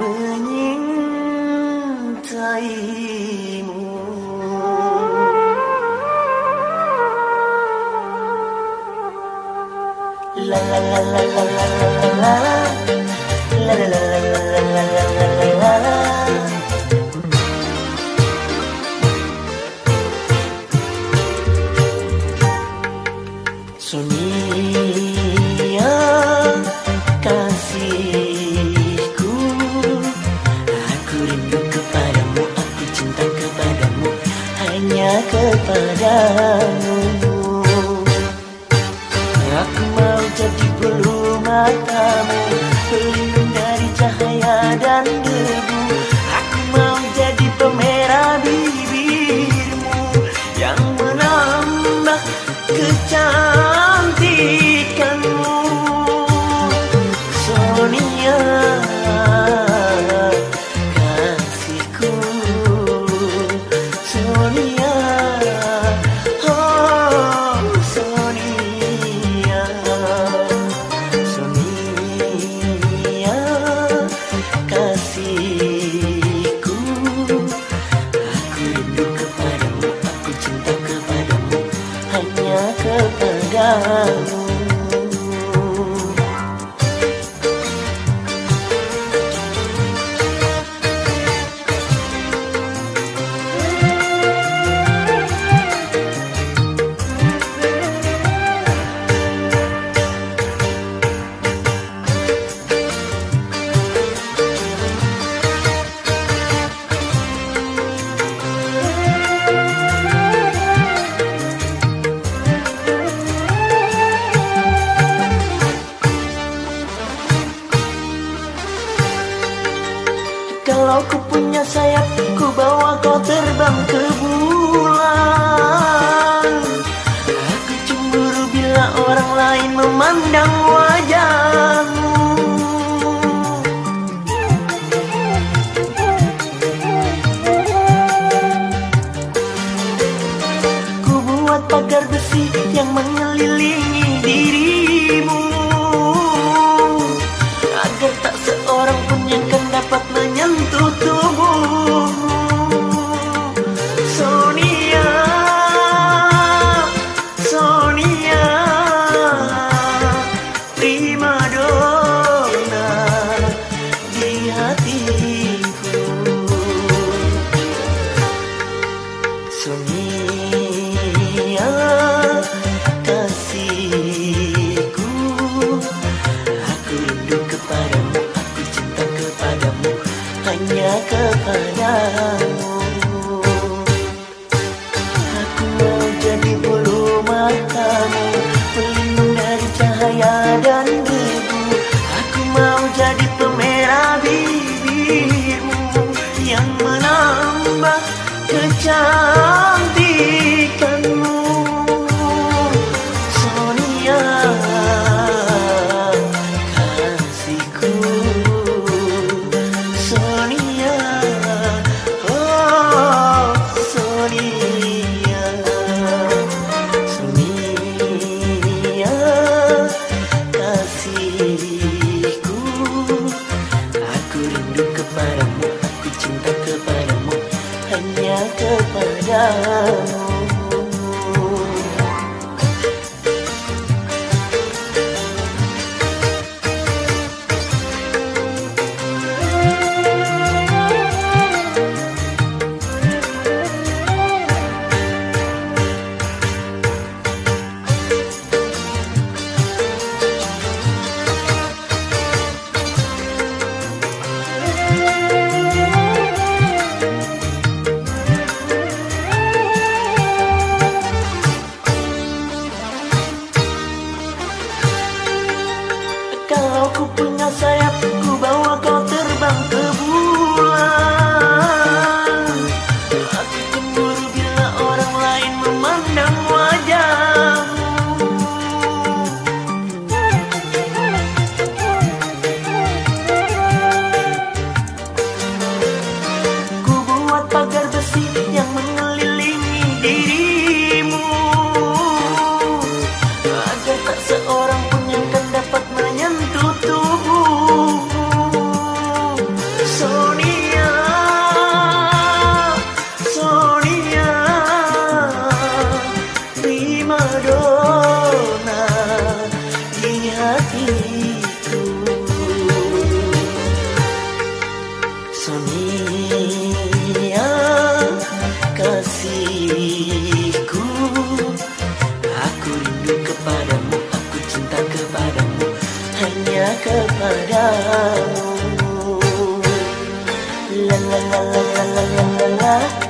Menyintaimu La la la la la la la la la La la la la Hanya kepadamu. Aku mau jadi bulu matamu kepadamu Kalau ku punya sayap Ku bawa kau terbang ke bulan. Aku cemburu bila orang lain memandang wajahmu. Ku buat pagar besi yang mengelilingi dapat menyentuh tubuhmu. Sonia Sonia Prima donna di hatiku. Sonia kasihku Aku rindu kepadamu Hanya kepadamu Aku cinta kepadamu Hanya kepadamu kepadamu la la la la la la la, la.